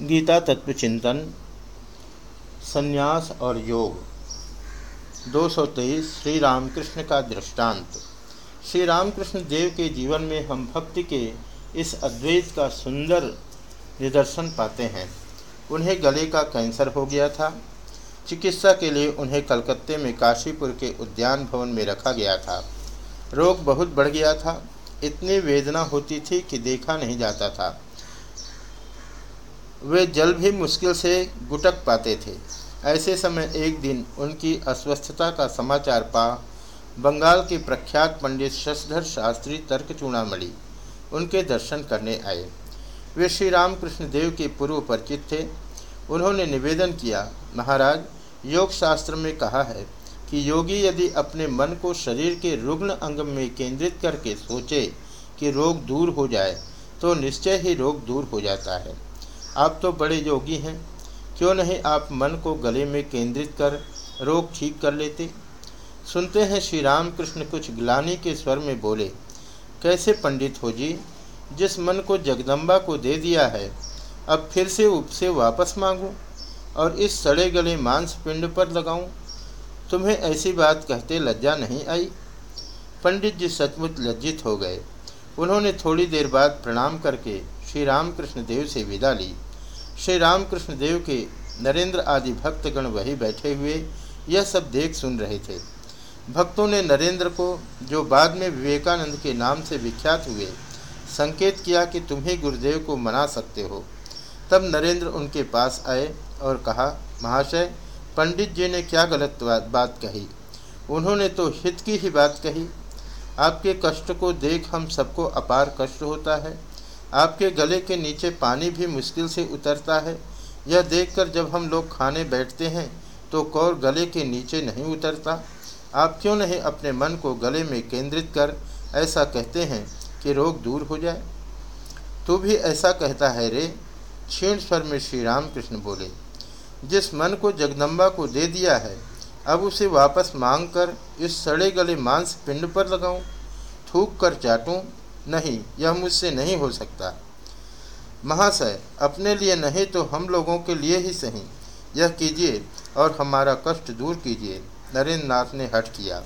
गीता तत्व चिंतन, संन्यास और योग। दो सौ तेईस, श्री रामकृष्ण का दृष्टांत। श्री रामकृष्ण देव के जीवन में हम भक्ति के इस अद्वैत का सुंदर निदर्शन पाते हैं। उन्हें गले का कैंसर हो गया था। चिकित्सा के लिए उन्हें कलकत्ते में काशीपुर के उद्यान भवन में रखा गया था। रोग बहुत बढ़ गया था। इतनी वेदना होती थी कि देखा नहीं जाता था। वे जल भी मुश्किल से गुटक पाते थे। ऐसे समय एक दिन उनकी अस्वस्थता का समाचार पा बंगाल के प्रख्यात पंडित शशधर शास्त्री तर्क चूड़ामणि उनके दर्शन करने आए। वे श्री रामकृष्ण देव के पूर्व परिचित थे। उन्होंने निवेदन किया, महाराज योग शास्त्र में कहा है कि योगी यदि अपने मन को शरीर के रुग्ण अंग में केंद्रित करके सोचे कि रोग दूर हो जाए तो निश्चय ही रोग दूर हो जाता है। आप तो बड़े योगी हैं। क्यों नहीं आप मन को गले में केंद्रित कर रोग ठीक कर लेते? सुनते हैं श्री राम कृष्ण कुछ ग्लानी के स्वर में बोले, कैसे पंडित हो जी, जिस मन को जगदम्बा को दे दिया है, अब फिर से उपसे वापस मांगूं और इस सड़े गले मांस पिंड पर लगाऊँ? तुम्हें ऐसी बात कहते लज्जा नहीं आई? पंडित जी सचमुच लज्जित हो गए। उन्होंने थोड़ी देर बाद प्रणाम करके श्री रामकृष्ण देव से विदा ली। श्री रामकृष्ण देव के नरेंद्र आदि भक्तगण वही बैठे हुए, यह सब देख सुन रहे थे। भक्तों ने नरेंद्र को, जो बाद में विवेकानंद के नाम से विख्यात हुए, संकेत किया कि तुम ही गुरुदेव को मना सकते हो। तब नरेंद्र उनके पास आए और कहा, महाशय, पंडित जी ने क्या गलत बात कही? उन्होंने तो हित की ही बात कही। आपके कष्ट को देख हम सबको अपार कष्ट होता है। आपके गले के नीचे पानी भी मुश्किल से उतरता है। यह देखकर जब हम लोग खाने बैठते हैं तो कौर गले के नीचे नहीं उतरता। आप क्यों नहीं अपने मन को गले में केंद्रित कर ऐसा कहते हैं कि रोग दूर हो जाए? तू भी ऐसा कहता है रे, क्षीण स्वर में श्री राम कृष्ण बोले। जिस मन को जगदम्बा को दे दिया है, अब उसे वापस मांग कर इस सड़े गले मांस पिंड पर लगाऊँ, थूक कर चाटूं नहीं, यह मुझसे नहीं हो सकता। महाशय, अपने लिए नहीं तो हम लोगों के लिए ही सही। यह कीजिए और हमारा कष्ट दूर कीजिए नरेंद्र नाथ ने हट किया।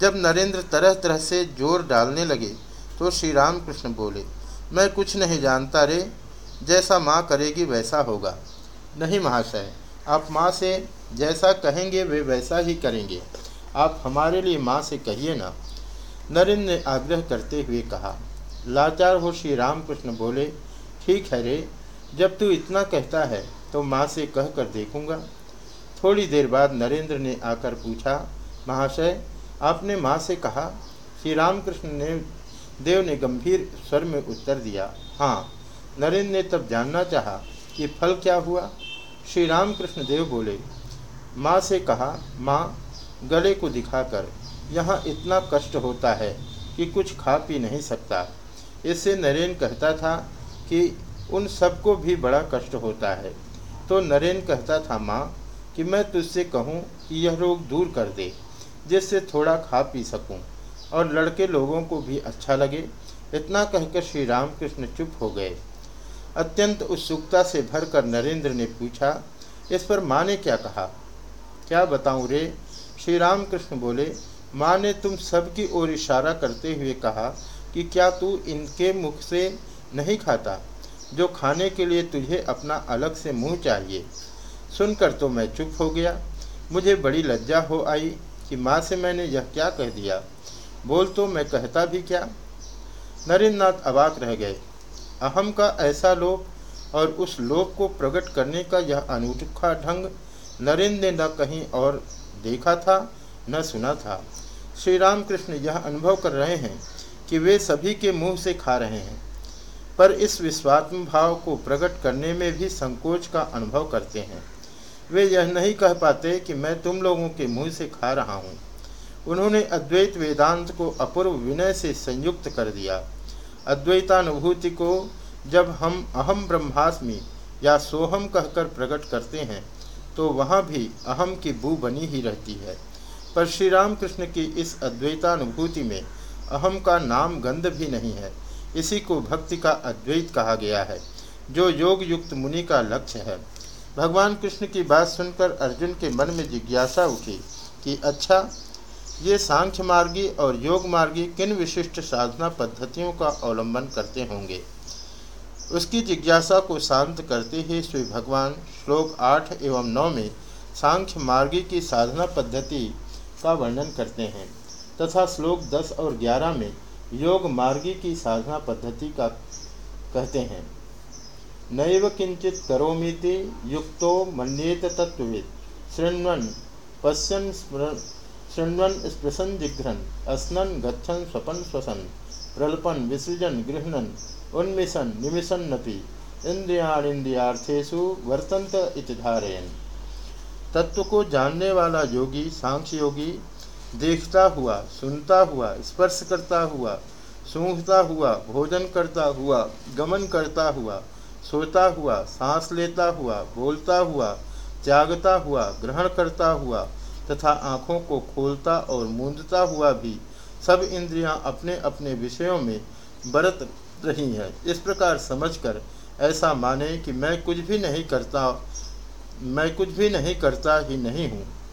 जब नरेंद्र तरह तरह से ज़ोर डालने लगे तो श्री राम कृष्ण बोले, मैं कुछ नहीं जानता रे, जैसा माँ करेगी वैसा होगा। नहीं महाशय, आप माँ से जैसा कहेंगे, वे वैसा ही करेंगे। आप हमारे लिए माँ से कहिए ना। नरेंद्र ने आग्रह करते हुए कहा, लाचार हो श्री रामकृष्ण बोले, ठीक है रे, जब तू इतना कहता है तो माँ से कह कर देखूँगा। थोड़ी देर बाद नरेंद्र ने आकर पूछा, महाशय, आपने माँ से कहा, श्री रामकृष्ण ने देव ने गंभीर स्वर में उत्तर दिया हाँ नरेंद्र ने तब जानना चाहा कि फल क्या हुआ? श्री रामकृष्ण देव बोले, माँ से कहा, माँ, गले को दिखाकर यहाँ इतना कष्ट होता है कि कुछ खा पी नहीं सकता। इससे नरेन कहता था कि उन सबको भी बड़ा कष्ट होता है। तो नरेन कहता था, माँ, कि मैं तुझसे कहूँ कि यह रोग दूर कर दे, जिससे थोड़ा खा पी सकूँ, और लड़के लोगों को भी अच्छा लगे। इतना कहकर श्री रामकृष्ण चुप हो गए। अत्यंत उत्सुकता से भरकर नरेंद्र ने पूछा, इस पर माँ ने क्या कहा? क्या बताऊँ रे? श्री रामकृष्ण बोले माँ ने तुम सबकी ओर इशारा करते हुए कहा कि क्या तू इनके मुख से नहीं खाता, जो खाने के लिए तुझे अपना अलग से मुँह चाहिए? सुनकर तो मैं चुप हो गया। मुझे बड़ी लज्जा हो आई कि माँ से मैंने यह क्या कह दिया। बोल तो मैं कहता भी क्या? नरेंद्र नाथ अबाक रह गए। अहम का ऐसा लोभ और उस लोभ को प्रकट करने का यह अनूठा ढंग नरेंद्र ने न कहीं और देखा था, न सुना था। श्री रामकृष्ण यह अनुभव कर रहे हैं कि वे सभी के मुँह से खा रहे हैं, पर इस विश्वात्म भाव को प्रकट करने में भी संकोच का अनुभव करते हैं। वे यह नहीं कह पाते कि मैं तुम लोगों के मुँह से खा रहा हूँ। उन्होंने अद्वैत वेदांत को अपूर्व विनय से संयुक्त कर दिया। अद्वैतानुभूति को जब हम अहम ब्रह्मास्मि या सोहम कहकर प्रकट करते हैं तो वहाँ भी अहम की बू बनी ही रहती है। पर श्री रामकृष्ण की इस अद्वैतानुभूति में अहम का नाम गंध भी नहीं है। इसी को भक्ति का अद्वैत कहा गया है, जो योग युक्त मुनि का लक्ष्य है। भगवान कृष्ण की बात सुनकर अर्जुन के मन में जिज्ञासा उठी कि अच्छा ये सांख्य मार्गी और योग मार्गी किन विशिष्ट साधना पद्धतियों का अवलंबन करते होंगे? उसकी जिज्ञासा को शांत करते ही श्री भगवान श्लोक आठ एवं नौ में सांख्य मार्गी की साधना पद्धति का वर्णन करते हैं, तथा श्लोक दस और ग्यारह में योग मार्गी की साधना पद्धति का कहते हैं। नैव किंचित करोमीति युक्तो मन्येत तत्विद शृण्वन, पश्यन शृण्वन स्पृशन जिघ्रन, अस्नन गच्छन स्वपन स्वसन प्रलपन विसृजन गृहणन उन्मिशन निमिशन नपि इंद्रियाणिंद्रियार्थेशु वर्तंत इति धारयन। तत्व को जानने वाला योगी, सांख्य योगी, देखता हुआ, सुनता हुआ, स्पर्श करता हुआ, सूंघता हुआ, भोजन करता हुआ, गमन करता हुआ, सोता हुआ, सांस लेता हुआ, बोलता हुआ, त्यागता हुआ, ग्रहण करता हुआ, तथा आँखों को खोलता और मूंदता हुआ भी, सब इंद्रियाँ अपने अपने विषयों में बरत रही हैं। इस प्रकार समझकर ऐसा माने कि मैं कुछ भी नहीं करता मैं कुछ भी नहीं करता ही नहीं हूँ।